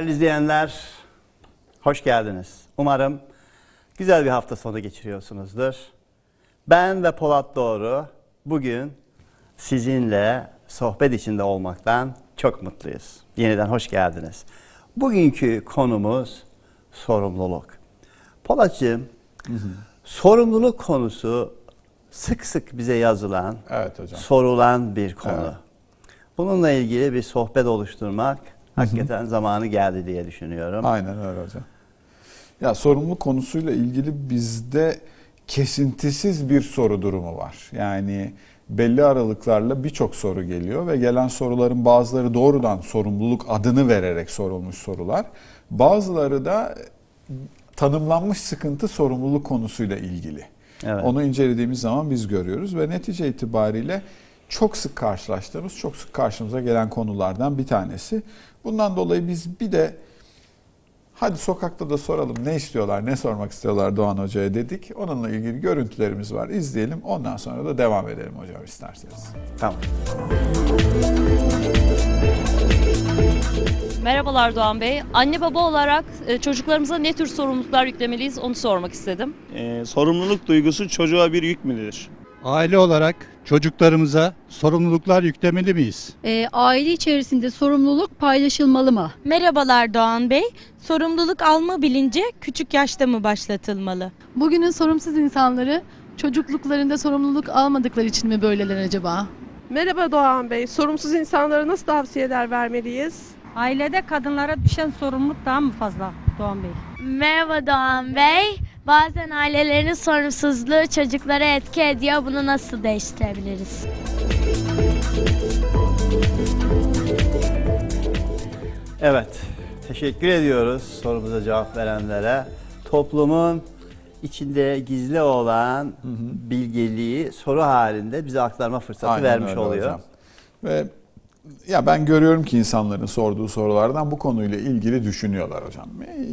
Değerli izleyenler, hoş geldiniz. Umarım güzel bir hafta sonu geçiriyorsunuzdur. Ben ve Polat Doğru bugün sizinle sohbet içinde olmaktan çok mutluyuz. Yeniden hoş geldiniz. Bugünkü konumuz sorumluluk. Polatcığım, sorumluluk konusu sık sık bize yazılan, Evet hocam. sorulan bir konu. Evet. Bununla ilgili bir sohbet oluşturmak hakikaten zamanı geldi diye düşünüyorum. Aynen öyle hocam. Ya sorumluluk konusuyla ilgili bizde kesintisiz bir soru durumu var. Yani belli aralıklarla birçok soru geliyor ve gelen soruların bazıları doğrudan sorumluluk adını vererek sorulmuş sorular. Bazıları da tanımlanmış sıkıntı sorumluluk konusuyla ilgili. Evet. Onu incelediğimiz zaman biz görüyoruz ve netice itibariyle çok sık karşılaştığımız, çok sık karşımıza gelen konulardan bir tanesi. Bundan dolayı biz bir de hadi sokakta da soralım ne istiyorlar, ne sormak istiyorlar Doğan Hoca'ya dedik. Onunla ilgili görüntülerimiz var. İzleyelim. Ondan sonra da devam edelim hocam isterseniz. Tamam. Merhabalar Doğan Bey. Anne baba olarak e, çocuklarımıza ne tür sorumluluklar yüklemeliyiz onu sormak istedim. Ee, sorumluluk duygusu çocuğa bir yük müdür? Aile olarak çocuklarımıza sorumluluklar yüklemeli miyiz? Ee, aile içerisinde sorumluluk paylaşılmalı mı? Merhabalar Doğan Bey. Sorumluluk alma bilinci küçük yaşta mı başlatılmalı? Bugünün sorumsuz insanları çocukluklarında sorumluluk almadıkları için mi böyleler acaba? Merhaba Doğan Bey. Sorumsuz insanlara nasıl tavsiyeler vermeliyiz? Ailede kadınlara düşen sorumluluk daha mı fazla Doğan Bey? Merhaba Doğan Bey. Bazen ailelerin sorumsuzluğu çocuklara etki ediyor. Bunu nasıl değiştirebiliriz? Evet, teşekkür ediyoruz sorumuza cevap verenlere. Toplumun içinde gizli olan bilgeliği soru halinde bize aktarma fırsatı Aynen vermiş öyle oluyor. hocam. Ve ya ben görüyorum ki insanların sorduğu sorulardan bu konuyla ilgili düşünüyorlar hocam.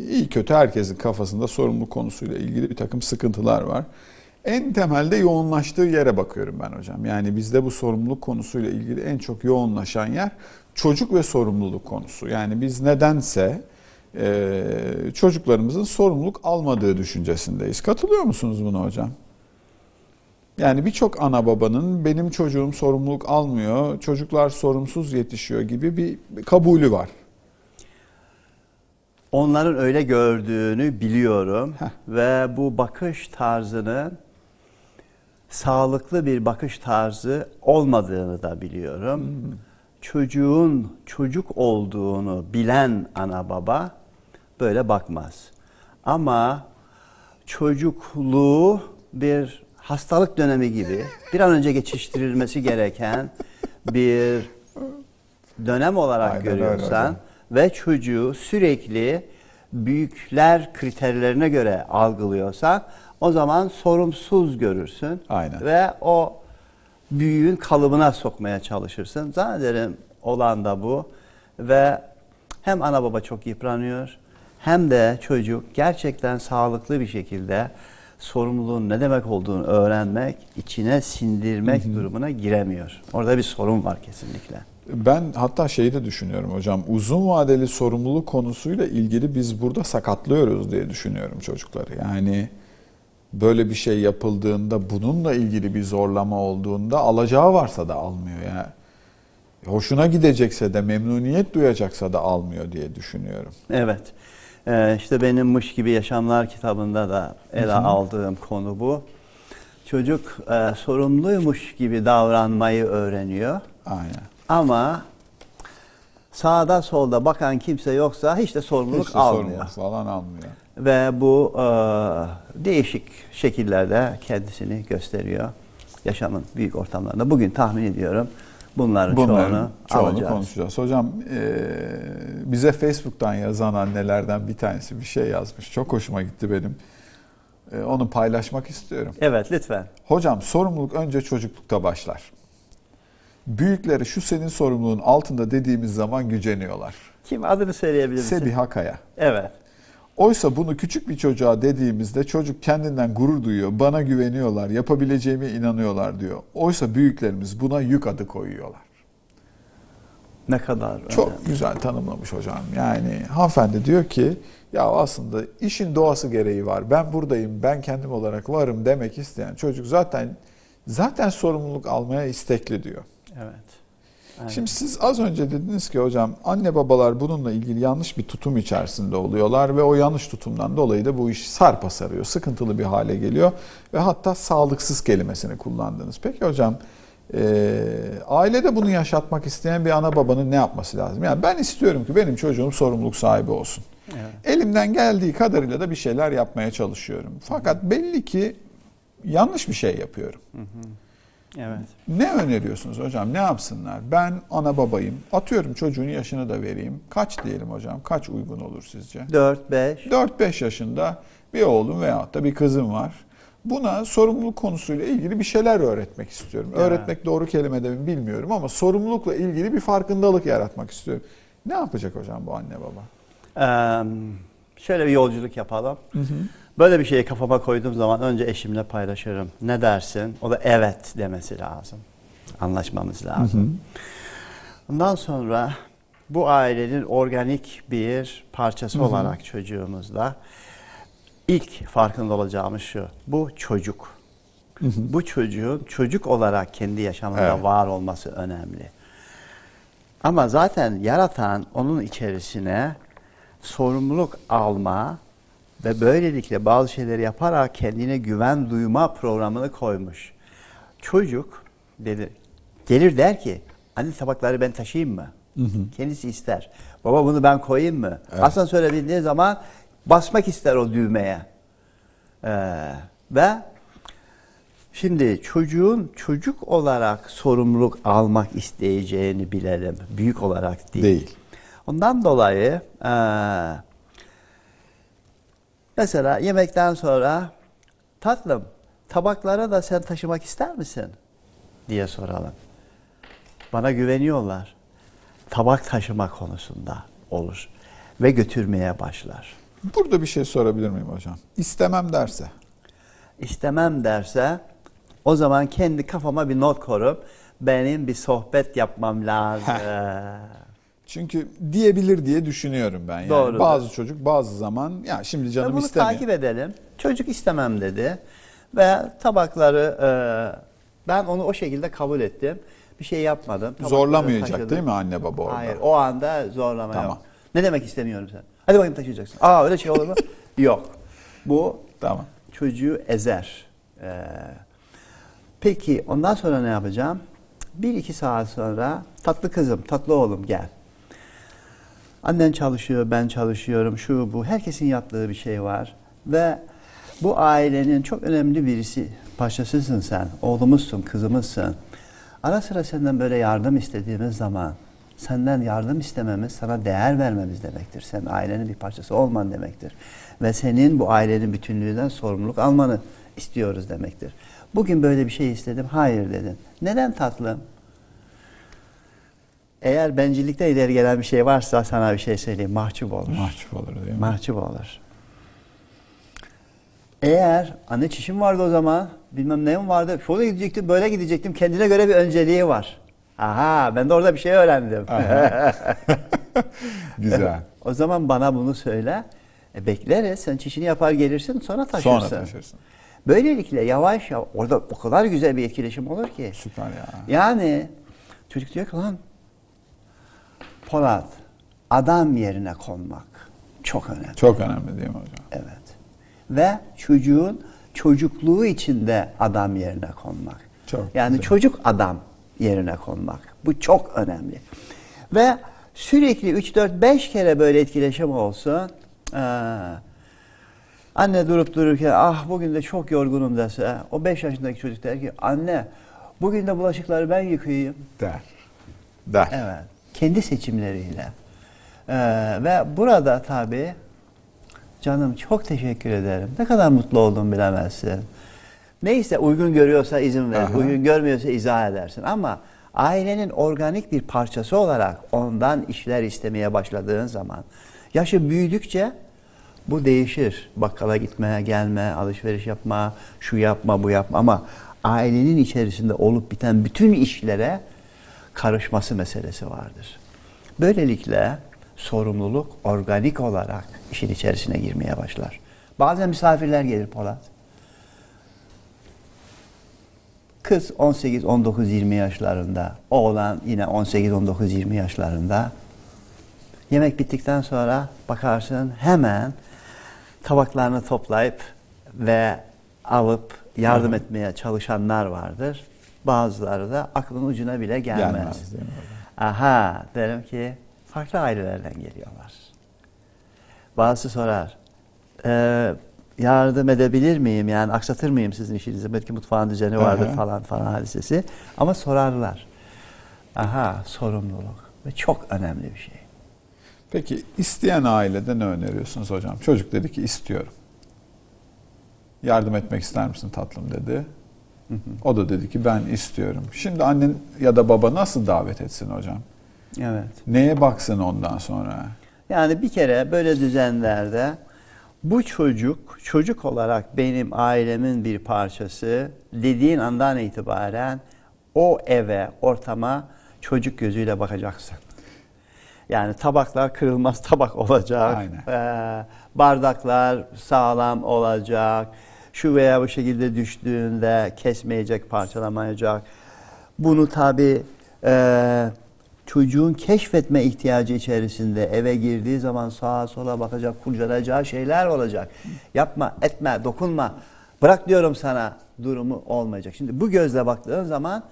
İyi kötü herkesin kafasında sorumluluk konusuyla ilgili bir takım sıkıntılar var. En temelde yoğunlaştığı yere bakıyorum ben hocam. Yani bizde bu sorumluluk konusuyla ilgili en çok yoğunlaşan yer çocuk ve sorumluluk konusu. Yani biz nedense e, çocuklarımızın sorumluluk almadığı düşüncesindeyiz. Katılıyor musunuz buna hocam? Yani birçok ana babanın benim çocuğum sorumluluk almıyor, çocuklar sorumsuz yetişiyor gibi bir kabulü var. Onların öyle gördüğünü biliyorum ve bu bakış tarzının sağlıklı bir bakış tarzı olmadığını da biliyorum. Çocuğun çocuk olduğunu bilen ana baba böyle bakmaz. Ama çocukluğu bir hastalık dönemi gibi bir an önce geçiştirilmesi gereken bir dönem olarak Aynen öyle görüyorsan hocam. ve çocuğu sürekli büyükler kriterlerine göre algılıyorsan o zaman sorumsuz görürsün. Aynen. Ve o büyüğün kalıbına sokmaya çalışırsın. Zannederim olan da bu. Ve hem ana baba çok yıpranıyor hem de çocuk gerçekten sağlıklı bir şekilde sorumluluğun ne demek olduğunu öğrenmek, içine sindirmek durumuna giremiyor. Orada bir sorun var kesinlikle. Ben hatta şeyi de düşünüyorum hocam. Uzun vadeli sorumluluk konusuyla ilgili biz burada sakatlıyoruz diye düşünüyorum çocukları. Yani böyle bir şey yapıldığında bununla ilgili bir zorlama olduğunda alacağı varsa da almıyor ya. Hoşuna gidecekse de memnuniyet duyacaksa da almıyor diye düşünüyorum. Evet. Ee, işte benim Mış Gibi Yaşamlar kitabında da ele aldığım konu bu. Çocuk e, sorumluymuş gibi davranmayı öğreniyor. Aynen. Ama sağda solda bakan kimse yoksa hiç de sorumluluk Hiç de almıyor. sorumluluk falan almıyor. Ve bu e, değişik şekillerde kendisini gösteriyor yaşamın büyük ortamlarında. Bugün tahmin ediyorum bunların, Bunların çoğunu, çoğunu alacağız. konuşacağız. Hocam e, bize Facebook'tan yazan annelerden bir tanesi bir şey yazmış. Çok hoşuma gitti benim. E, onu paylaşmak istiyorum. Evet lütfen. Hocam sorumluluk önce çocuklukta başlar. Büyükleri şu senin sorumluluğun altında dediğimiz zaman güceniyorlar. Kim adını söyleyebilir misin? Sebiha Kaya. Evet. Oysa bunu küçük bir çocuğa dediğimizde çocuk kendinden gurur duyuyor. Bana güveniyorlar, yapabileceğime inanıyorlar diyor. Oysa büyüklerimiz buna yük adı koyuyorlar. Ne kadar Çok önemli. güzel tanımlamış hocam. Yani hanımefendi diyor ki ya aslında işin doğası gereği var. Ben buradayım, ben kendim olarak varım demek isteyen çocuk zaten zaten sorumluluk almaya istekli diyor. Evet. Evet. Şimdi siz az önce dediniz ki hocam anne babalar bununla ilgili yanlış bir tutum içerisinde oluyorlar ve o yanlış tutumdan dolayı da bu iş sarpa sarıyor, sıkıntılı bir hale geliyor ve hatta sağlıksız kelimesini kullandınız. Peki hocam e, ailede bunu yaşatmak isteyen bir ana babanın ne yapması lazım? Yani ben istiyorum ki benim çocuğum sorumluluk sahibi olsun. Evet. Elimden geldiği kadarıyla da bir şeyler yapmaya çalışıyorum. Fakat belli ki yanlış bir şey yapıyorum. Evet. Ne öneriyorsunuz hocam? Ne yapsınlar? Ben ana babayım. Atıyorum çocuğun yaşını da vereyim. Kaç diyelim hocam? Kaç uygun olur sizce? 4 5 4-5 yaşında bir oğlum veyahut da bir kızım var. Buna sorumluluk konusuyla ilgili bir şeyler öğretmek istiyorum. Evet. Öğretmek doğru kelime de mi bilmiyorum ama sorumlulukla ilgili bir farkındalık yaratmak istiyorum. Ne yapacak hocam bu anne baba? Eee, şöyle bir yolculuk yapalım. Böyle bir şeyi kafama koyduğum zaman önce eşimle paylaşırım. Ne dersin? O da evet demesi lazım. Anlaşmamız lazım. Ondan sonra bu ailenin organik bir parçası olarak çocuğumuzla ilk farkında olacağımız şu. Bu çocuk. Bu çocuğun çocuk olarak kendi yaşamında Evet. var olması önemli. Ama zaten yaratan onun içerisine sorumluluk alma ve böylelikle bazı şeyleri yaparak kendine güven duyma programını koymuş. Çocuk dedi, gelir der ki anne tabakları ben taşıyayım mı? Kendisi ister. Baba bunu ben koyayım mı? Asansöre bindiği zaman basmak ister o düğmeye. Ee, ve Şimdi çocuğun çocuk olarak sorumluluk almak isteyeceğini bilelim. Büyük olarak değil. Değil. Ondan dolayı eee, mesela yemekten sonra tatlım tabaklara da sen taşımak ister misin? diye soralım. Bana güveniyorlar. Tabak taşıma konusunda olur ve götürmeye başlar. Burada bir şey sorabilir miyim hocam? İstemem derse. İstemem derse o zaman kendi kafama bir not korup benim bir sohbet yapmam lazım. Çünkü diyebilir diye düşünüyorum ben. Yani Doğrudur. bazı çocuk bazı zaman ya şimdi canım bunu istemiyor. takip edelim. Çocuk istemem dedi ve tabakları e, ben onu o şekilde kabul ettim. Bir şey yapmadım. Tabakları Zorlamayacak taşıdım. değil mi anne baba orada? Hayır, o anda zorlama Tamam. yok. Ne demek istemiyorum sen? Hadi bakayım taşıyacaksın. Aa öyle şey olur mu? yok. Bu Tamam. çocuğu ezer. Ee, peki ondan sonra ne yapacağım? Bir iki saat sonra tatlı kızım, tatlı oğlum gel. Annen çalışıyor, ben çalışıyorum, şu bu. Herkesin yaptığı bir şey var. Ve bu ailenin çok önemli birisi, parçasısın sen, oğlumuzsun, kızımızsın. Ara sıra senden böyle yardım istediğimiz zaman, senden yardım istememiz, sana değer vermemiz demektir. Sen ailenin bir parçası olman demektir. Ve senin bu ailenin bütünlüğünden sorumluluk almanı istiyoruz demektir. Bugün böyle bir şey istedim, hayır dedin. Neden tatlım? Eğer bencillikte ileri gelen bir şey varsa sana bir şey söyleyeyim. Mahcup olur. Mahcup olur değil mi? Mahcup olur. Eğer anne çişim vardı o zaman, bilmem neyim vardı, şöyle gidecektim, böyle gidecektim, kendine göre bir önceliği var. Aha, ben de orada bir şey öğrendim. Güzel. o zaman bana bunu söyle. E, bekleriz, sen çişini yapar gelirsin, sonra taşırsın. Sonra taşırsın. Böylelikle yavaş yavaş, orada o kadar güzel bir etkileşim olur ki. Süper ya. Yani çocuk diyor ki lan Polat adam yerine konmak çok önemli. Çok önemli değil mi hocam? Evet. Ve çocuğun çocukluğu içinde adam yerine konmak. Çok yani güzel. çocuk adam yerine konmak. Bu çok önemli. Ve sürekli 3 4 5 kere böyle etkileşim olsun. Ee, anne durup dururken ah bugün de çok yorgunum dese o 5 yaşındaki çocuk der ki anne bugün de bulaşıkları ben yıkayayım. Der. Der. Evet. Kendi seçimleriyle. Ee, ve burada tabii canım çok teşekkür ederim. Ne kadar mutlu oldum bilemezsin. Neyse uygun görüyorsa izin ver. Aha. Uygun görmüyorsa izah edersin. Ama ailenin organik bir parçası olarak ondan işler istemeye başladığın zaman yaşı büyüdükçe bu değişir. Bakkala gitme, gelme, alışveriş yapma, şu yapma, bu yapma ama ailenin içerisinde olup biten bütün işlere karışması meselesi vardır. Böylelikle sorumluluk organik olarak işin içerisine girmeye başlar. Bazen misafirler gelir Polat. Kız 18, 19, 20 yaşlarında, oğlan yine 18, 19, 20 yaşlarında. Yemek bittikten sonra bakarsın hemen tabaklarını toplayıp ve alıp yardım etmeye çalışanlar vardır. Bazıları da aklın ucuna bile gelmez. Gelmez değil mi? Aha derim ki farklı ailelerden geliyorlar. Bazısı sorar. "Ee, yardım edebilir miyim? Yani aksatır mıyım sizin işinizi? Belki mutfağın düzeni vardır Aha. falan falan hadisesi. Ama sorarlar. Aha sorumluluk. Ve çok önemli bir şey. Peki isteyen ailede ne öneriyorsunuz hocam? Çocuk dedi ki istiyorum. Yardım etmek ister misin tatlım dedi. O da dedi ki ben istiyorum. Şimdi annen ya da baba nasıl davet etsin hocam? Evet. Neye baksın ondan sonra? Yani bir kere böyle düzenlerde bu çocuk çocuk olarak benim ailemin bir parçası dediğin andan itibaren o eve, ortama çocuk gözüyle bakacaksın. Yani tabaklar kırılmaz tabak olacak. Aynen. Ee, bardaklar sağlam olacak. Şu veya bu şekilde düştüğünde kesmeyecek, parçalamayacak. Bunu tabi çocuğun keşfetme ihtiyacı içerisinde eve girdiği zaman sağa sola bakacak, kurcalayacağı şeyler olacak. Yapma, etme, dokunma. Bırak diyorum sana durumu olmayacak. Şimdi bu gözle baktığın zaman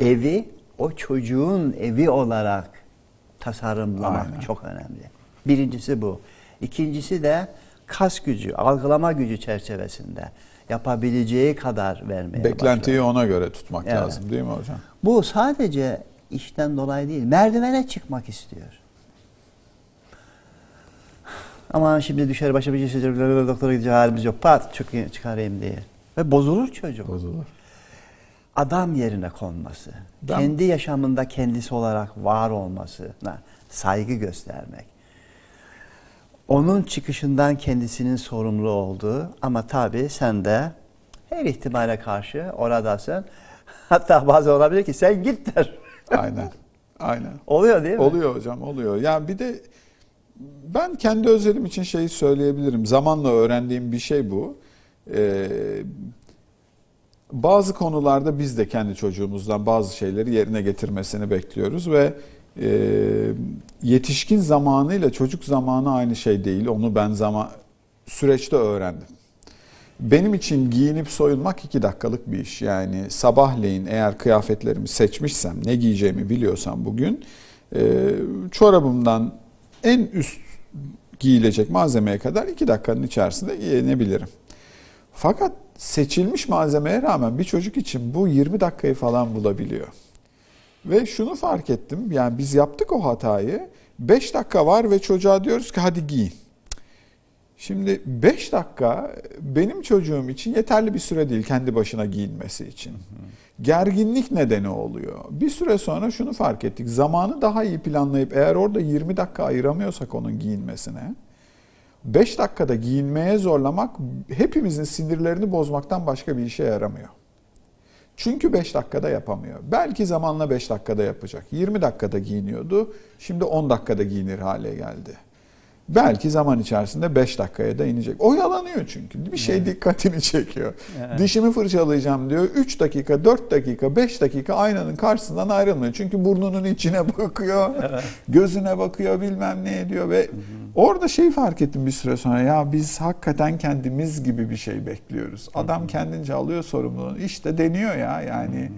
evi o çocuğun evi olarak tasarımlamak Aynen. çok önemli. Birincisi bu. İkincisi de kas gücü, algılama gücü çerçevesinde yapabileceği kadar vermeye Beklentiyi başlar. ona göre tutmak Evet. lazım değil mi hocam? Bu sadece işten dolayı değil, merdivene çıkmak istiyor. Ama şimdi düşer başa bir şey doktora gidecek halimiz yok. Pat çık- çıkarayım diye. Ve bozulur çocuk. Bozulur. Adam yerine konması. Ben- Kendi yaşamında kendisi olarak var olmasına saygı göstermek. Onun çıkışından kendisinin sorumlu olduğu ama tabii sen de her ihtimale karşı oradasın. Hatta bazen olabilir ki sen git der. Aynen. Aynen. Oluyor değil mi? Oluyor hocam oluyor. Yani bir de ben kendi özelim için şeyi söyleyebilirim. Zamanla öğrendiğim bir şey bu. Ee, bazı konularda biz de kendi çocuğumuzdan bazı şeyleri yerine getirmesini bekliyoruz ve yetişkin zamanıyla çocuk zamanı aynı şey değil. Onu ben zaman süreçte öğrendim. Benim için giyinip soyunmak iki dakikalık bir iş. Yani sabahleyin eğer kıyafetlerimi seçmişsem, ne giyeceğimi biliyorsam bugün, e, çorabımdan en üst giyilecek malzemeye kadar iki dakikanın içerisinde giyinebilirim. Fakat seçilmiş malzemeye rağmen bir çocuk için bu 20 dakikayı falan bulabiliyor. Ve şunu fark ettim, yani biz yaptık o hatayı, 5 dakika var ve çocuğa diyoruz ki hadi giyin. Şimdi 5 dakika benim çocuğum için yeterli bir süre değil kendi başına giyinmesi için. Gerginlik nedeni oluyor. Bir süre sonra şunu fark ettik. Zamanı daha iyi planlayıp eğer orada 20 dakika ayıramıyorsak onun giyinmesine 5 dakikada giyinmeye zorlamak hepimizin sinirlerini bozmaktan başka bir işe yaramıyor. Çünkü 5 dakikada yapamıyor. Belki zamanla 5 dakikada yapacak. 20 dakikada giyiniyordu. Şimdi 10 dakikada giyinir hale geldi. Belki zaman içerisinde 5 dakikaya da inecek. Oyalanıyor çünkü. Bir şey dikkatini çekiyor. Evet. Dişimi fırçalayacağım diyor. 3 dakika, 4 dakika, 5 dakika aynanın karşısından ayrılmıyor. Çünkü burnunun içine bakıyor, gözüne bakıyor, bilmem ne ediyor ve orada şeyi fark ettim bir süre sonra. Ya biz hakikaten kendimiz gibi bir şey bekliyoruz. Adam kendince alıyor sorumluluğunu. İşte deniyor ya yani.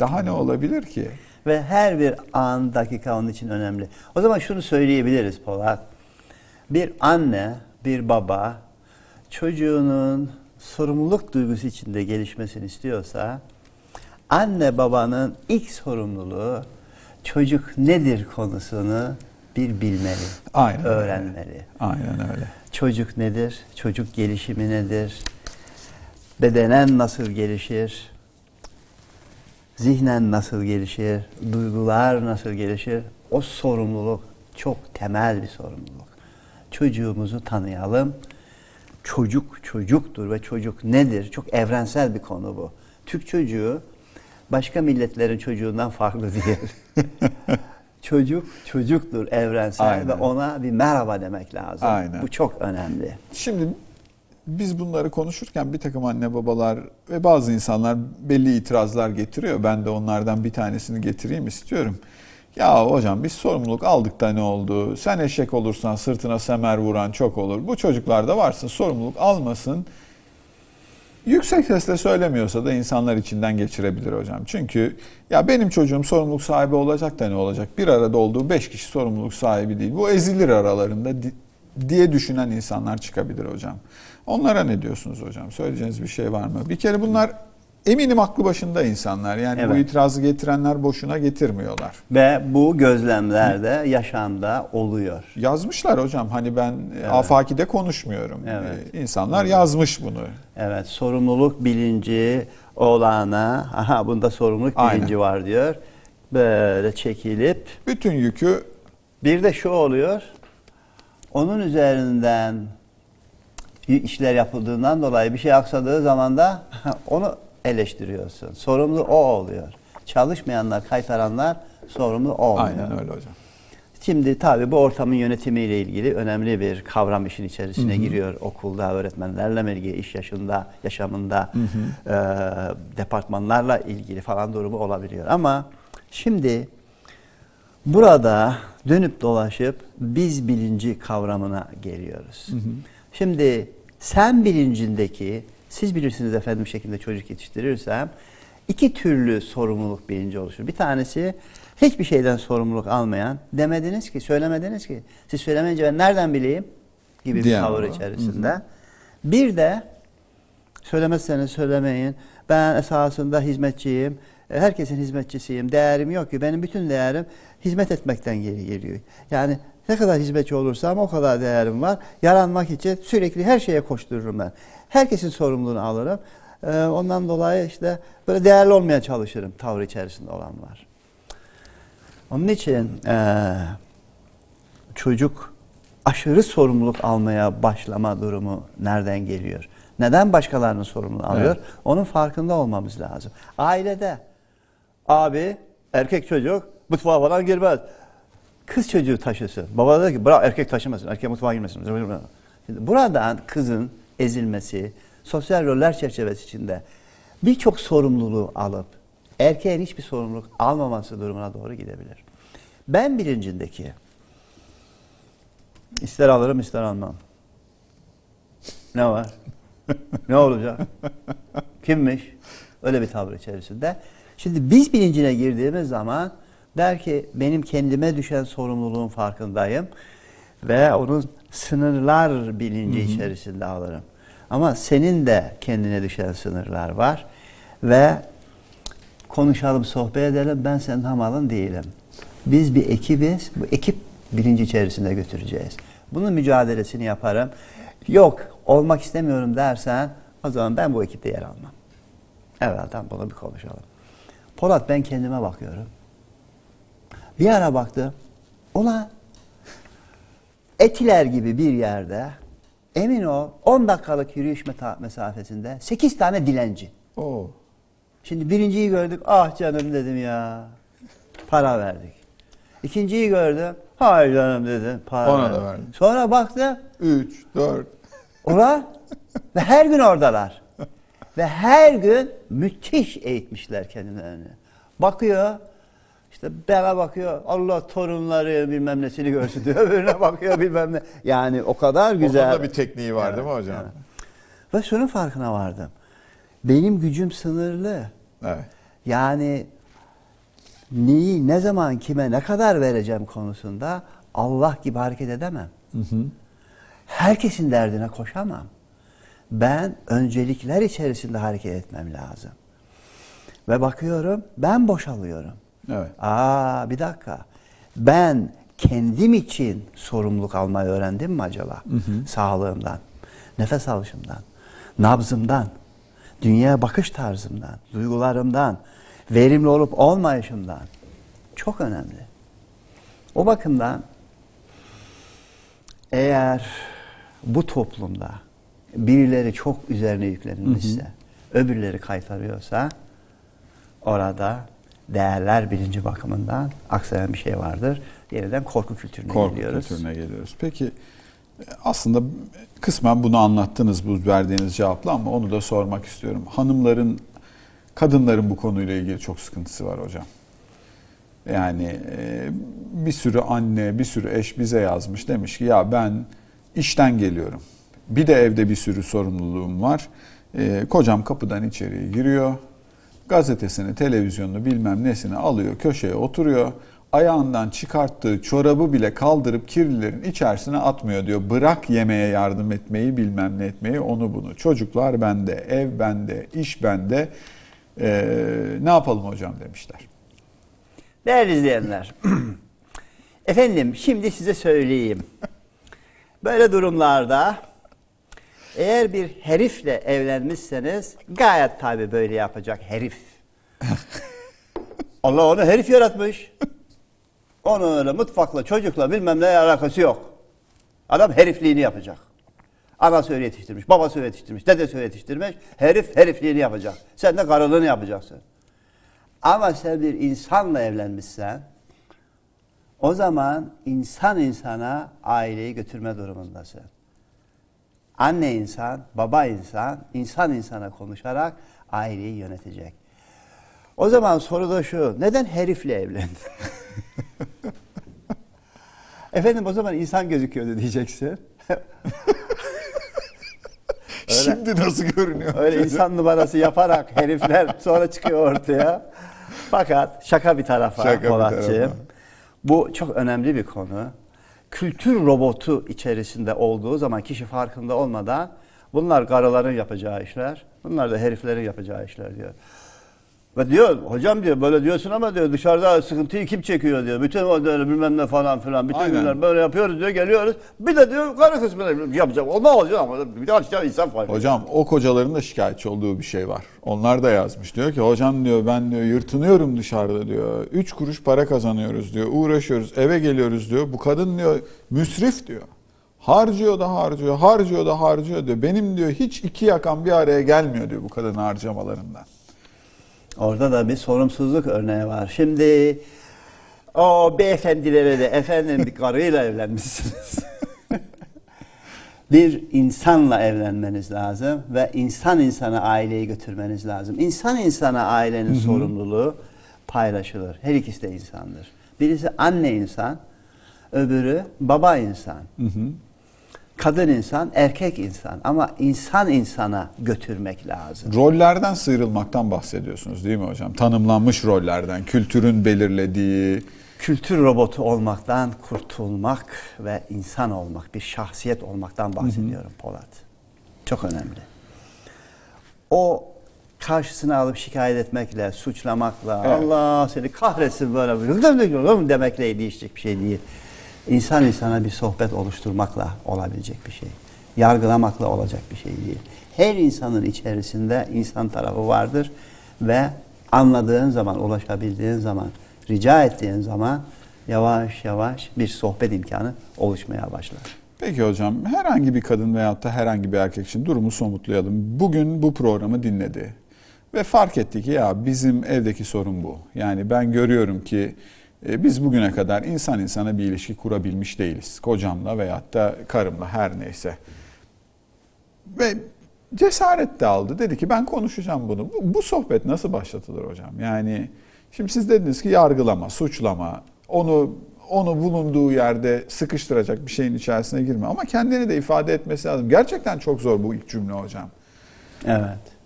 Daha ne olabilir ki? Ve her bir an, dakika onun için önemli. O zaman şunu söyleyebiliriz Polat. Bir anne, bir baba çocuğunun sorumluluk duygusu içinde gelişmesini istiyorsa anne babanın ilk sorumluluğu çocuk nedir konusunu bir bilmeli, Aynen öyle. öğrenmeli. Aynen öyle. Çocuk nedir? Çocuk gelişimi nedir? Bedenen nasıl gelişir? Zihnen nasıl gelişir? Duygular nasıl gelişir? O sorumluluk çok temel bir sorumluluk. Çocuğumuzu tanıyalım. Çocuk çocuktur ve çocuk nedir? Çok evrensel bir konu bu. Türk çocuğu başka milletlerin çocuğundan farklı değil. çocuk çocuktur evrensel Aynen. ve ona bir merhaba demek lazım. Aynen. Bu çok önemli. Şimdi biz bunları konuşurken bir takım anne babalar ve bazı insanlar belli itirazlar getiriyor. Ben de onlardan bir tanesini getireyim istiyorum. Ya hocam biz sorumluluk aldık da ne oldu? Sen eşek olursan sırtına semer vuran çok olur. Bu çocuklar da varsın sorumluluk almasın. Yüksek sesle söylemiyorsa da insanlar içinden geçirebilir hocam. Çünkü ya benim çocuğum sorumluluk sahibi olacak da ne olacak? Bir arada olduğu beş kişi sorumluluk sahibi değil. Bu ezilir aralarında di- diye düşünen insanlar çıkabilir hocam. Onlara ne diyorsunuz hocam? Söyleyeceğiniz bir şey var mı? Bir kere bunlar eminim aklı başında insanlar. Yani bu Evet. itirazı getirenler boşuna getirmiyorlar. Ve bu gözlemlerde yaşamda oluyor. Yazmışlar hocam. Hani ben Evet. afakide konuşmuyorum. Evet. Ee, İnsanlar yazmış bunu. Evet, sorumluluk bilinci olana, aha bunda sorumluluk Aynen. bilinci var diyor. Böyle çekilip Bütün yükü bir de şu oluyor. Onun üzerinden işler yapıldığından dolayı bir şey aksadığı zaman da onu eleştiriyorsun. Sorumlu o oluyor. Çalışmayanlar, kaytaranlar sorumlu o olmuyor. aynen öyle hocam. Şimdi tabii bu ortamın yönetimiyle ilgili önemli bir kavram işin içerisine giriyor. Okulda, öğretmenlerle ilgili, iş yaşında, yaşamında, e, departmanlarla ilgili falan durumu olabiliyor. Ama şimdi burada dönüp dolaşıp biz bilinci kavramına geliyoruz. Şimdi sen bilincindeki, siz bilirsiniz efendim şeklinde çocuk yetiştirirsem iki türlü sorumluluk bilinci oluşur. Bir tanesi hiçbir şeyden sorumluluk almayan, demediniz ki, söylemediniz ki, siz söylemeyince ben nereden bileyim gibi bir tavır var. içerisinde. Bir de söylemezseniz söylemeyin, ben esasında hizmetçiyim, herkesin hizmetçisiyim, değerim yok ki, benim bütün değerim hizmet etmekten geri geliyor. Yani ne kadar hizmetçi olursam o kadar değerim var. Yaranmak için sürekli her şeye koştururum ben. Herkesin sorumluluğunu alırım. Ee, ondan dolayı işte böyle değerli olmaya çalışırım tavır içerisinde olanlar. Onun için eee, çocuk aşırı sorumluluk almaya başlama durumu nereden geliyor? Neden başkalarının sorumluluğunu alıyor? Evet. Onun farkında olmamız lazım. Ailede abi erkek çocuk mutfağa falan girmez. Kız çocuğu taşısın. Baba da ki bırak erkek taşımasın. Erkek mutfağa girmesin. Buradan kızın ezilmesi, sosyal roller çerçevesi içinde birçok sorumluluğu alıp erkeğin hiçbir sorumluluk almaması durumuna doğru gidebilir. Ben bilincindeki ister alırım ister almam. Ne var? ne olacak? Kimmiş? Öyle bir tavır içerisinde. Şimdi biz bilincine girdiğimiz zaman der ki benim kendime düşen sorumluluğun farkındayım ve onun sınırlar bilinci içerisinde alırım. Ama senin de kendine düşen sınırlar var ve konuşalım, sohbet edelim. Ben senin hamalın değilim. Biz bir ekibiz. Bu ekip bilinci içerisinde götüreceğiz. Bunun mücadelesini yaparım. Yok, olmak istemiyorum dersen o zaman ben bu ekipte yer almam. Evvelden bunu bir konuşalım. Polat ben kendime bakıyorum. Bir ara baktım. Ulan Etiler gibi bir yerde emin ol 10 dakikalık yürüyüş mesafesinde 8 tane dilenci. Oo. Şimdi birinciyi gördük. Ah canım dedim ya. Para verdik. İkinciyi gördüm. Hayır canım dedim. Para Ona da verdik. verdin. Sonra baktım. 3, 4. Ulan ve her gün oradalar. Ve her gün müthiş eğitmişler kendilerini. Bakıyor. İşte bana bakıyor. Allah torunları bilmem nesini görsün diyor. Öbürüne bakıyor bilmem ne. Yani o kadar güzel. Onun da bir tekniği var değil mi Evet, hocam? evet. Ve şunun farkına vardım. Benim gücüm sınırlı. Evet. Yani neyi, ne zaman, kime, ne kadar vereceğim konusunda Allah gibi hareket edemem. Herkesin derdine koşamam. Ben öncelikler içerisinde hareket etmem lazım. Ve bakıyorum ben boşalıyorum. Evet. Aa bir dakika. Ben kendim için sorumluluk almayı öğrendim mi acaba? Sağlığımdan, nefes alışımdan, nabzımdan, dünyaya bakış tarzımdan, duygularımdan, verimli olup olmayışımdan. Çok önemli. O bakımdan eğer bu toplumda birileri çok üzerine yüklenilmişse, öbürleri kaytarıyorsa orada değerler bilinci bakımından aksayan bir şey vardır. Yeniden korku kültürüne Korku geliyoruz. kültürüne geliyoruz. Peki aslında kısmen bunu anlattınız bu verdiğiniz cevapla ama onu da sormak istiyorum. Hanımların, kadınların bu konuyla ilgili çok sıkıntısı var hocam. Yani e, bir sürü anne, bir sürü eş bize yazmış. Demiş ki ya ben işten geliyorum. Bir de evde bir sürü sorumluluğum var. E, kocam kapıdan içeriye giriyor. Gazetesini, televizyonunu bilmem nesini alıyor, köşeye oturuyor. Ayağından çıkarttığı çorabı bile kaldırıp kirlilerin içerisine atmıyor diyor. Bırak yemeğe yardım etmeyi, bilmem ne etmeyi, onu bunu. Çocuklar bende, ev bende, iş bende. E, ne yapalım hocam demişler. Değerli izleyenler, efendim şimdi size söyleyeyim. Böyle durumlarda eğer bir herifle evlenmişseniz gayet tabi böyle yapacak herif. Allah onu herif yaratmış. Onun öyle mutfakla, çocukla bilmem ne alakası yok. Adam herifliğini yapacak. Anası öyle yetiştirmiş, babası öyle yetiştirmiş, dedesi öyle yetiştirmiş. Herif herifliğini yapacak. Sen de karılığını yapacaksın. Ama sen bir insanla evlenmişsen o zaman insan insana aileyi götürme durumundasın. Anne insan, baba insan, insan insana konuşarak aileyi yönetecek. O zaman soru da şu, neden herifle evlendin? Efendim o zaman insan gözüküyordu diyeceksin. Öyle- Şimdi nasıl görünüyor? Öyle insan numarası yaparak herifler sonra çıkıyor ortaya. Fakat şaka bir tarafa tarafa. Bu çok önemli bir konu. Kültür robotu içerisinde olduğu zaman kişi farkında olmadan bunlar karıların yapacağı işler, bunlar da heriflerin yapacağı işler diyor. Ve diyor hocam diyor böyle diyorsun ama diyor dışarıda sıkıntıyı kim çekiyor diyor. Bütün o diyor, bilmem ne falan filan bütün Aynen. günler böyle yapıyoruz diyor geliyoruz. Bir de diyor karı kısmına yapacak. O ne olacak ama bir de açacak insan farkı. Hocam o kocaların da şikayetçi olduğu bir şey var. Onlar da yazmış. Diyor ki hocam diyor ben diyor yırtınıyorum dışarıda diyor. Üç kuruş para kazanıyoruz diyor. Uğraşıyoruz eve geliyoruz diyor. Bu kadın diyor müsrif diyor. Harcıyor da harcıyor, harcıyor da harcıyor diyor. Benim diyor hiç iki yakan bir araya gelmiyor diyor bu kadın harcamalarından. Orada da bir sorumsuzluk örneği var. Şimdi o beyefendilere de efendim bir karıyla evlenmişsiniz. bir insanla evlenmeniz lazım ve insan insana aileyi götürmeniz lazım. İnsan insana ailenin sorumluluğu paylaşılır. Her ikisi de insandır. Birisi anne insan, öbürü baba insan. Kadın insan, erkek insan ama insan insana götürmek lazım. Rollerden sıyrılmaktan bahsediyorsunuz değil mi hocam? Tanımlanmış rollerden, kültürün belirlediği, kültür robotu olmaktan kurtulmak ve insan olmak, bir şahsiyet olmaktan bahsediyorum Polat. Çok önemli. O karşısına alıp şikayet etmekle, suçlamakla, Evet. Allah seni kahretsin böyle demekle değişecek bir şey değil. İnsan insana bir sohbet oluşturmakla olabilecek bir şey. Yargılamakla olacak bir şey değil. Her insanın içerisinde insan tarafı vardır ve anladığın zaman, ulaşabildiğin zaman, rica ettiğin zaman yavaş yavaş bir sohbet imkanı oluşmaya başlar. Peki hocam herhangi bir kadın veyahut da herhangi bir erkek için durumu somutlayalım. Bugün bu programı dinledi ve fark etti ki ya bizim evdeki sorun bu. Yani ben görüyorum ki e, biz bugüne kadar insan insana bir ilişki kurabilmiş değiliz. Kocamla veyahut da karımla her neyse. Ve cesaret de aldı. Dedi ki ben konuşacağım bunu. Bu, bu sohbet nasıl başlatılır hocam? Yani şimdi siz dediniz ki yargılama, suçlama, onu onu bulunduğu yerde sıkıştıracak bir şeyin içerisine girme. Ama kendini de ifade etmesi lazım. Gerçekten çok zor bu ilk cümle hocam. Evet.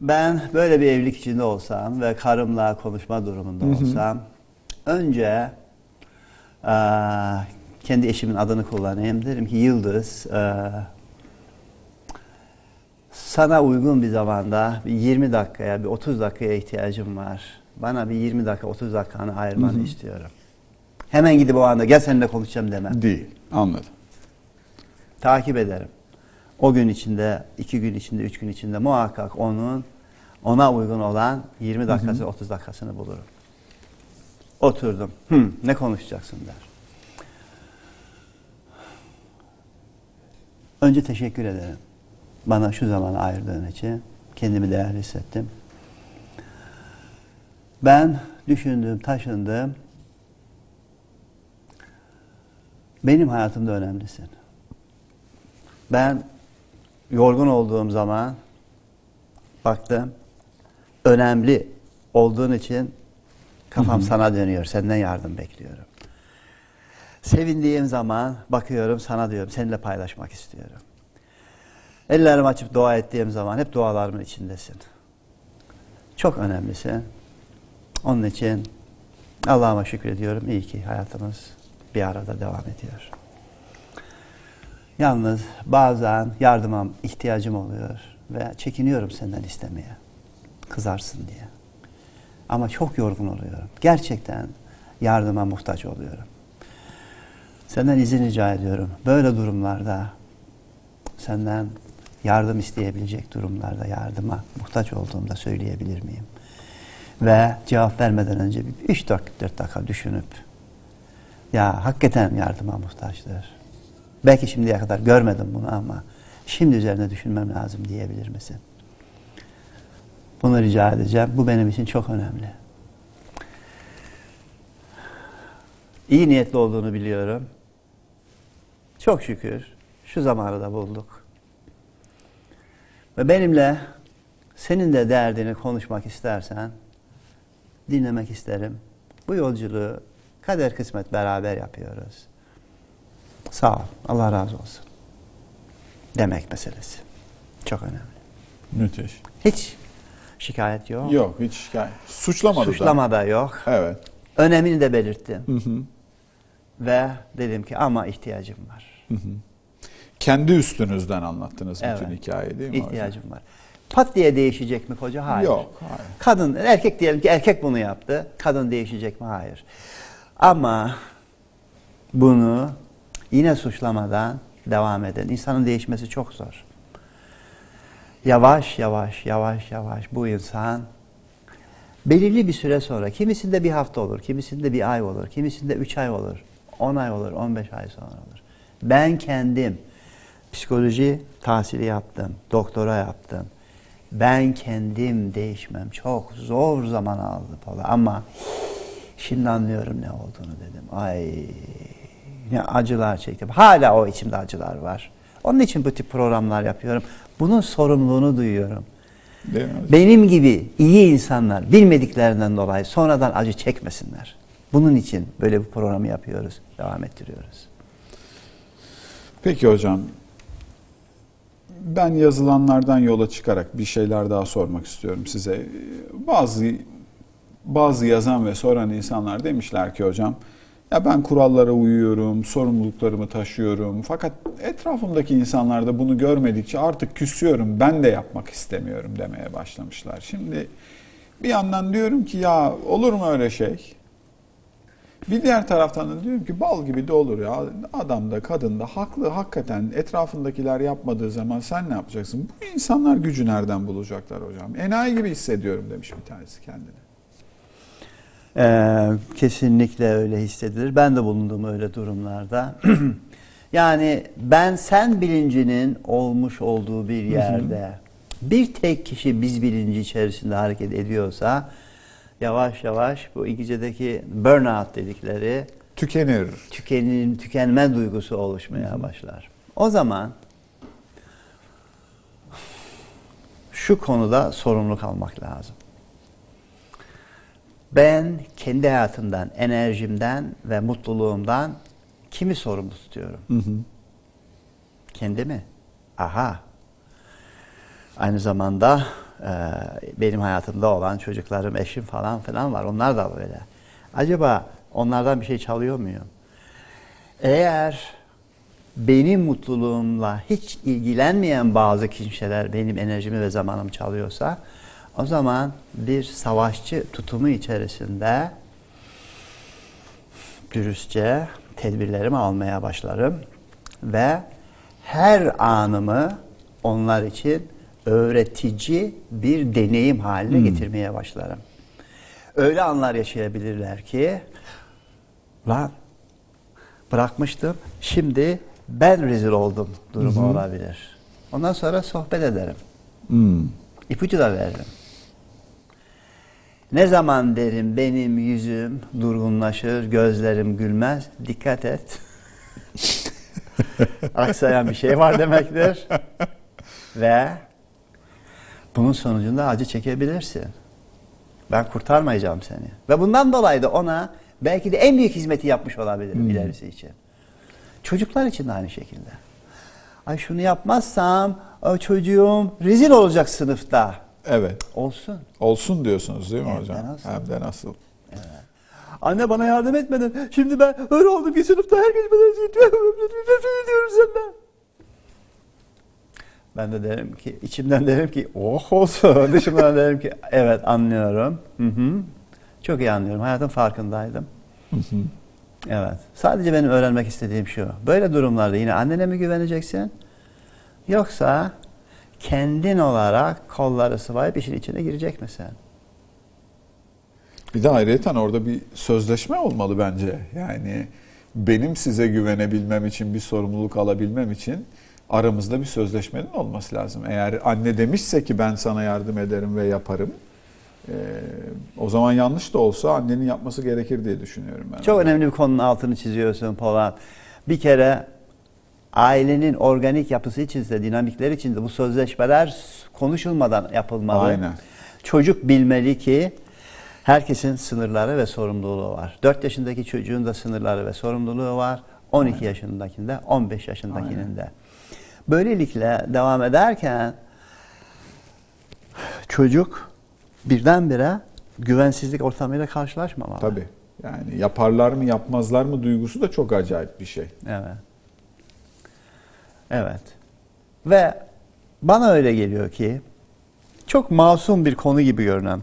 Ben böyle bir evlilik içinde olsam ve karımla konuşma durumunda olsam önce eee, kendi eşimin adını kullanayım. Derim ki Yıldız eee, sana uygun bir zamanda bir 20 dakikaya, bir 30 dakikaya ihtiyacım var. Bana bir 20 dakika, 30 dakikanı ayırmanı istiyorum. Hemen gidip o anda gel seninle konuşacağım demem. Değil. Anladım. takip ederim. O gün içinde, iki gün içinde, üç gün içinde muhakkak onun ona uygun olan 20 dakikası, 30 dakikasını bulurum. Oturdum. Hı, ne konuşacaksın der. Önce teşekkür ederim. Bana şu zamanı ayırdığın için kendimi değerli hissettim. Ben düşündüm, taşındım. Benim hayatımda önemlisin. Ben yorgun olduğum zaman baktım önemli olduğun için kafam sana dönüyor. Senden yardım bekliyorum. Sevindiğim zaman bakıyorum sana diyorum. Seninle paylaşmak istiyorum. Ellerimi açıp dua ettiğim zaman hep dualarımın içindesin. Çok önemlisin. Onun için Allah'ıma şükrediyorum. İyi ki hayatımız bir arada devam ediyor. Yalnız bazen yardıma ihtiyacım oluyor ve çekiniyorum senden istemeye. Kızarsın diye. Ama çok yorgun oluyorum. Gerçekten yardıma muhtaç oluyorum. Senden izin rica ediyorum. Böyle durumlarda senden yardım isteyebilecek durumlarda yardıma muhtaç olduğumda söyleyebilir miyim? Ve cevap vermeden önce bir 3-4 dakika düşünüp ya hakikaten yardıma muhtaçtır. Belki şimdiye kadar görmedim bunu ama şimdi üzerine düşünmem lazım diyebilir misin? Bunu rica edeceğim. Bu benim için çok önemli. İyi niyetli olduğunu biliyorum. Çok şükür şu zamanı da bulduk. Ve benimle senin de derdini konuşmak istersen dinlemek isterim. Bu yolculuğu kader kısmet beraber yapıyoruz. Sağ ol. Allah razı olsun. Demek meselesi. Çok önemli. Müthiş. Hiç şikayet yok. Yok hiç şikayet. Suçlamadı da. Suçlama da yok. Evet. Önemini de belirttim. Hı hı. Ve dedim ki ama ihtiyacım var. Kendi üstünüzden anlattınız bütün Evet. hikayeyi değil mi hocam? İhtiyacım var. Pat diye değişecek mi koca? Hayır. Yok, hayır. Kadın, erkek diyelim ki erkek bunu yaptı. Kadın değişecek mi? Hayır. Ama bunu yine suçlamadan devam eden insanın değişmesi çok zor. Yavaş yavaş yavaş yavaş bu insan belirli bir süre sonra kimisinde bir hafta olur, kimisinde bir ay olur, kimisinde üç ay olur, on ay olur, on beş ay sonra olur. Ben kendim psikoloji tahsili yaptım, doktora yaptım. Ben kendim değişmem çok zor zaman aldı falan ama şimdi anlıyorum ne olduğunu dedim. Ay ne acılar çektim. Hala o içimde acılar var. Onun için bu tip programlar yapıyorum. Bunun sorumluluğunu duyuyorum. Benim gibi iyi insanlar bilmediklerinden dolayı sonradan acı çekmesinler. Bunun için böyle bir programı yapıyoruz, devam ettiriyoruz. Peki hocam. Ben yazılanlardan yola çıkarak bir şeyler daha sormak istiyorum size. Bazı bazı yazan ve soran insanlar demişler ki hocam ya ben kurallara uyuyorum, sorumluluklarımı taşıyorum. Fakat etrafımdaki insanlar da bunu görmedikçe artık küsüyorum, ben de yapmak istemiyorum demeye başlamışlar. Şimdi bir yandan diyorum ki ya olur mu öyle şey? Bir diğer taraftan da diyorum ki bal gibi de olur ya. Adam da kadın da haklı hakikaten etrafındakiler yapmadığı zaman sen ne yapacaksın? Bu insanlar gücü nereden bulacaklar hocam? Enayi gibi hissediyorum demiş bir tanesi kendine. Ee, kesinlikle öyle hissedilir. Ben de bulundum öyle durumlarda. yani ben sen bilincinin olmuş olduğu bir yerde bir tek kişi biz bilinci içerisinde hareket ediyorsa yavaş yavaş bu İngilizce'deki burnout dedikleri Tükenir. tükenin, tükenme duygusu oluşmaya başlar. O zaman şu konuda sorumluluk almak lazım. Ben kendi hayatımdan, enerjimden ve mutluluğumdan kimi sorumlu tutuyorum? Hı hı. Kendimi. Aha. Aynı zamanda e, benim hayatımda olan çocuklarım, eşim falan filan var. Onlar da böyle. Acaba onlardan bir şey çalıyor muyum? Eğer benim mutluluğumla hiç ilgilenmeyen bazı kimseler benim enerjimi ve zamanımı çalıyorsa o zaman bir savaşçı tutumu içerisinde dürüstçe tedbirlerimi almaya başlarım ve her anımı onlar için öğretici bir deneyim haline getirmeye başlarım. Öyle anlar yaşayabilirler ki lan bırakmıştım şimdi ben rezil oldum durumu olabilir. Ondan sonra sohbet ederim. Hmm. İpucu da veririm. Ne zaman derim benim yüzüm durgunlaşır, gözlerim gülmez. Dikkat et. Aksayan bir şey var demektir. Ve bunun sonucunda acı çekebilirsin. Ben kurtarmayacağım seni. Ve bundan dolayı da ona belki de en büyük hizmeti yapmış olabilirim ilerisi için. Çocuklar için de aynı şekilde. Ay şunu yapmazsam o çocuğum rezil olacak sınıfta. Evet. Olsun. Olsun diyorsunuz değil mi Hem de hocam? nasıl? Hem de nasıl? Anne bana yardım etmedin. Şimdi ben öyle oldum ki sınıfta herkes bana nefret ediyorum senden. Ben de derim ki, içimden derim ki oh olsun. Dışımdan derim ki evet anlıyorum. Hı hı. Çok iyi anlıyorum. Hayatın farkındaydım. Evet. Sadece benim öğrenmek istediğim şu. Böyle durumlarda yine annene mi güveneceksin? Yoksa kendin olarak kolları sıvayıp işin içine girecek misin? Bir de ayrıyeten orada bir sözleşme olmalı bence. Yani benim size güvenebilmem için, bir sorumluluk alabilmem için aramızda bir sözleşmenin olması lazım. Eğer anne demişse ki ben sana yardım ederim ve yaparım, e, o zaman yanlış da olsa annenin yapması gerekir diye düşünüyorum ben. Çok önemli bir konunun altını çiziyorsun Polat. Bir kere ailenin organik yapısı içinde, dinamikleri içinde bu sözleşmeler konuşulmadan yapılmalı. Aynen. Çocuk bilmeli ki herkesin sınırları ve sorumluluğu var. 4 yaşındaki çocuğun da sınırları ve sorumluluğu var. 12 yaşındakinde, 15 yaşındakinin de. Böylelikle devam ederken çocuk birdenbire güvensizlik ortamıyla karşılaşmamalı. Tabii. Yani yaparlar mı yapmazlar mı duygusu da çok acayip bir şey. Evet. Evet. Ve bana öyle geliyor ki çok masum bir konu gibi görünen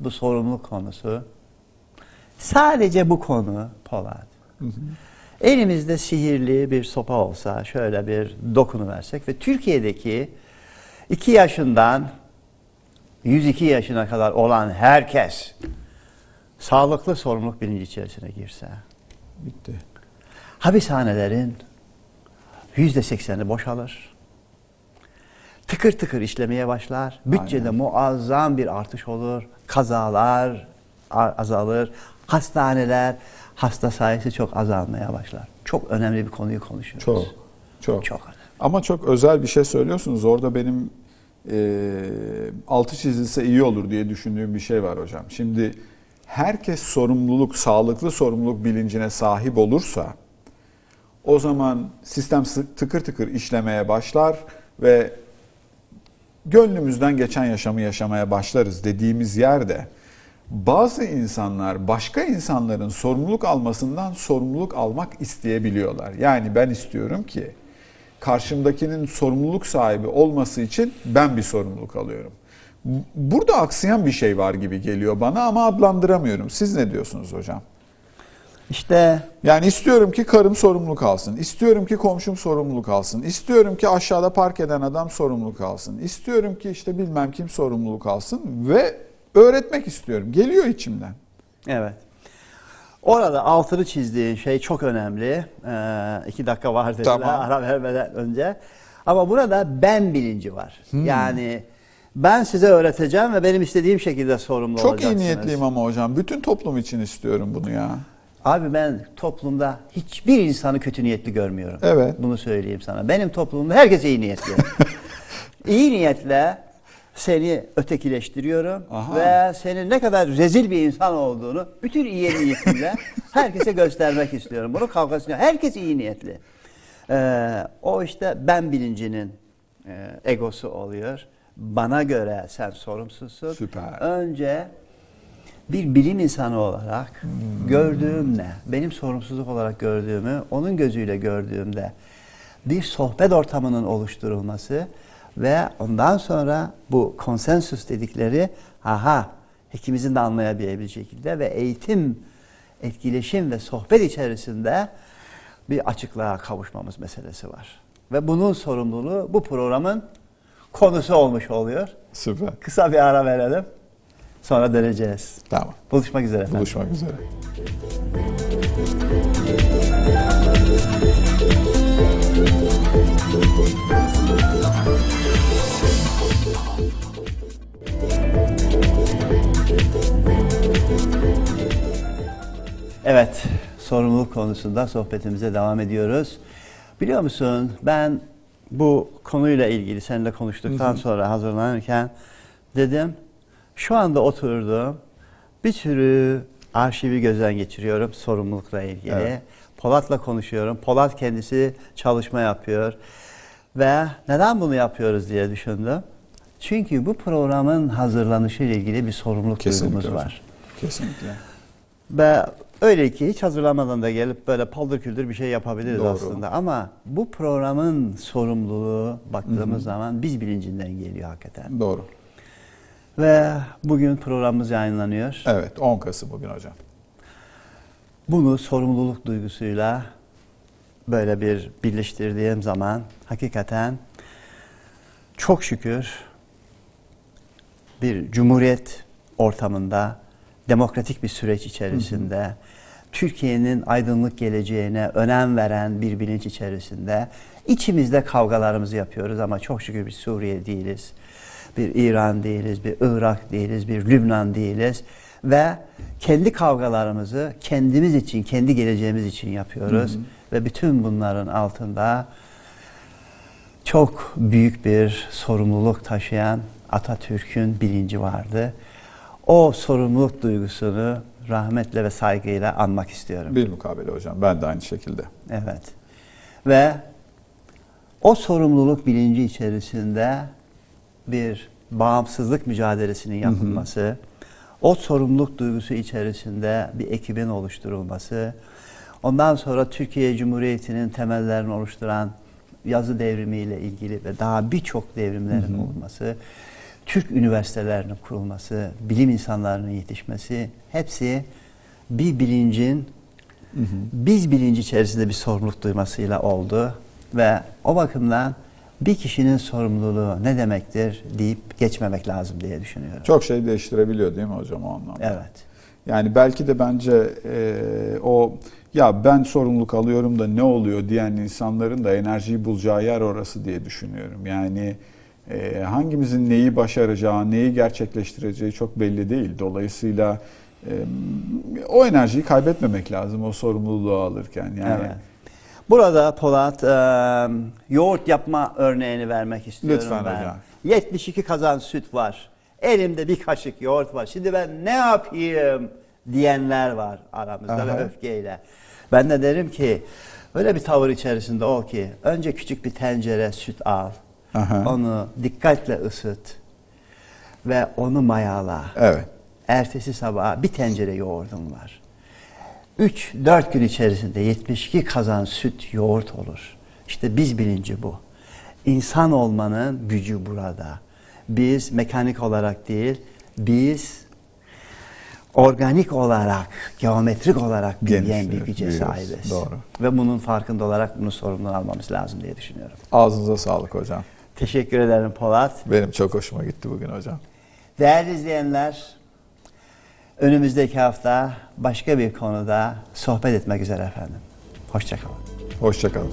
bu sorumluluk konusu sadece bu konu Polat. Elimizde sihirli bir sopa olsa şöyle bir dokunu versek ve Türkiye'deki 2 yaşından 102 yaşına kadar olan herkes sağlıklı sorumluluk bilinci içerisine girse Bitti. hapishanelerin yüzde sekseni boşalır. Tıkır tıkır işlemeye başlar. Bütçede muazzam bir artış olur. Kazalar azalır. Hastaneler hasta sayısı çok azalmaya başlar. Çok önemli bir konuyu konuşuyoruz. Çok. Çok. Çok önemli. Ama çok özel bir şey söylüyorsunuz. Orada benim e, altı çizilse iyi olur diye düşündüğüm bir şey var hocam. Şimdi herkes sorumluluk, sağlıklı sorumluluk bilincine sahip olursa o zaman sistem tıkır tıkır işlemeye başlar ve gönlümüzden geçen yaşamı yaşamaya başlarız dediğimiz yerde bazı insanlar başka insanların sorumluluk almasından sorumluluk almak isteyebiliyorlar. Yani ben istiyorum ki karşımdakinin sorumluluk sahibi olması için ben bir sorumluluk alıyorum. Burada aksayan bir şey var gibi geliyor bana ama adlandıramıyorum. Siz ne diyorsunuz hocam? İşte Yani istiyorum ki karım sorumluluk alsın. İstiyorum ki komşum sorumluluk alsın. İstiyorum ki aşağıda park eden adam sorumluluk alsın. İstiyorum ki işte bilmem kim sorumluluk alsın ve öğretmek istiyorum. Geliyor içimden. evet. Orada altını çizdiğin şey çok önemli. Ee, iki dakika var dediler Tamam. ara vermeden önce. Ama burada ben bilinci var. Yani ben size öğreteceğim ve benim istediğim şekilde sorumlu Çok iyi olacaksınız. niyetliyim ama hocam. Bütün toplum için istiyorum bunu ya. Abi ben toplumda hiçbir insanı kötü niyetli görmüyorum. Evet. Bunu söyleyeyim sana. Benim toplumda herkes iyi niyetli. iyi niyetle seni ötekileştiriyorum Aha. ve senin ne kadar rezil bir insan olduğunu bütün iyi niyetimle herkese göstermek istiyorum. Bunu kavgasını herkes iyi niyetli. Ee, o işte ben bilincinin e, egosu oluyor. Bana göre sen sorumsuzsun. Süper. Önce bir bilim insanı olarak gördüğüm ne? Benim sorumsuzluk olarak gördüğümü onun gözüyle gördüğümde bir sohbet ortamının oluşturulması ve ondan sonra bu konsensüs dedikleri aha ikimizin de anlayabileceği şekilde ve eğitim, etkileşim ve sohbet içerisinde bir açıklığa kavuşmamız meselesi var. Ve bunun sorumluluğu bu programın konusu olmuş oluyor. Süper. Kısa bir ara verelim. Sonra döneceğiz. Tamam. Buluşmak üzere efendim. Buluşmak üzere. Evet, sorumluluk konusunda sohbetimize devam ediyoruz. Biliyor musun ben bu konuyla ilgili seninle konuştuktan sonra hazırlanırken dedim şu anda oturdum bir sürü arşivi gözden geçiriyorum sorumlulukla ilgili. Evet. Polat'la konuşuyorum. Polat kendisi çalışma yapıyor. Ve neden bunu yapıyoruz diye düşündüm. Çünkü bu programın hazırlanışı ile ilgili bir sorumluluk Kesinlikle duygumuz hocam. var. Kesinlikle. Ve öyle ki hiç hazırlamadan da gelip böyle paldır küldür bir şey yapabiliriz Doğru. aslında. Ama bu programın sorumluluğu baktığımız zaman biz bilincinden geliyor hakikaten. Doğru. Ve bugün programımız yayınlanıyor. Evet 10 Kasım bugün hocam. Bunu sorumluluk duygusuyla böyle bir birleştirdiğim zaman hakikaten çok şükür bir cumhuriyet ortamında demokratik bir süreç içerisinde Türkiye'nin aydınlık geleceğine önem veren bir bilinç içerisinde içimizde kavgalarımızı yapıyoruz ama çok şükür bir Suriye değiliz. Bir İran değiliz, bir Irak değiliz, bir Lübnan değiliz ve kendi kavgalarımızı kendimiz için, kendi geleceğimiz için yapıyoruz ve bütün bunların altında çok büyük bir sorumluluk taşıyan Atatürk'ün bilinci vardı. O sorumluluk duygusunu rahmetle ve saygıyla anmak istiyorum. Bir mukabele hocam. Ben de aynı şekilde. Evet. Ve o sorumluluk bilinci içerisinde bir bağımsızlık mücadelesinin yapılması, o sorumluluk duygusu içerisinde bir ekibin oluşturulması, ondan sonra Türkiye Cumhuriyeti'nin temellerini oluşturan yazı devrimiyle ilgili ve daha birçok devrimlerin olması, Türk üniversitelerinin kurulması, bilim insanlarının yetişmesi hepsi bir bilincin biz bilinci içerisinde bir sorumluluk duymasıyla oldu ve o bakımdan bir kişinin sorumluluğu ne demektir deyip geçmemek lazım diye düşünüyorum. Çok şey değiştirebiliyor değil mi hocam o anlamda? Evet. Yani belki de bence e, o ya ben sorumluluk alıyorum da ne oluyor diyen insanların da enerjiyi bulacağı yer orası diye düşünüyorum. Yani e, hangimizin neyi başaracağı, neyi gerçekleştireceği çok belli değil. Dolayısıyla e, o enerjiyi kaybetmemek lazım o sorumluluğu alırken. Yani Evet. Burada Polat e, yoğurt yapma örneğini vermek istiyorum Lütfen ben. hocam. 72 kazan süt var. Elimde bir kaşık yoğurt var. Şimdi ben ne yapayım diyenler var aramızda Aha. ve öfkeyle. Ben de derim ki öyle bir tavır içerisinde o ki önce küçük bir tencere süt al. Aha. Onu dikkatle ısıt ve onu mayala. evet. Ertesi sabah bir tencere yoğurdum var. 3-4 gün içerisinde 72 kazan süt yoğurt olur. İşte biz bilinci bu. İnsan olmanın gücü burada. Biz mekanik olarak değil, biz organik olarak, geometrik olarak büyüyen bir güce sahibiz. Doğru. Ve bunun farkında olarak bunun sorumluluğunu almamız lazım diye düşünüyorum. Ağzınıza sağlık hocam. Teşekkür ederim Polat. Benim çok hoşuma gitti bugün hocam. Değerli izleyenler, önümüzdeki hafta başka bir konuda sohbet etmek üzere efendim. Hoşçakalın. Hoşçakalın.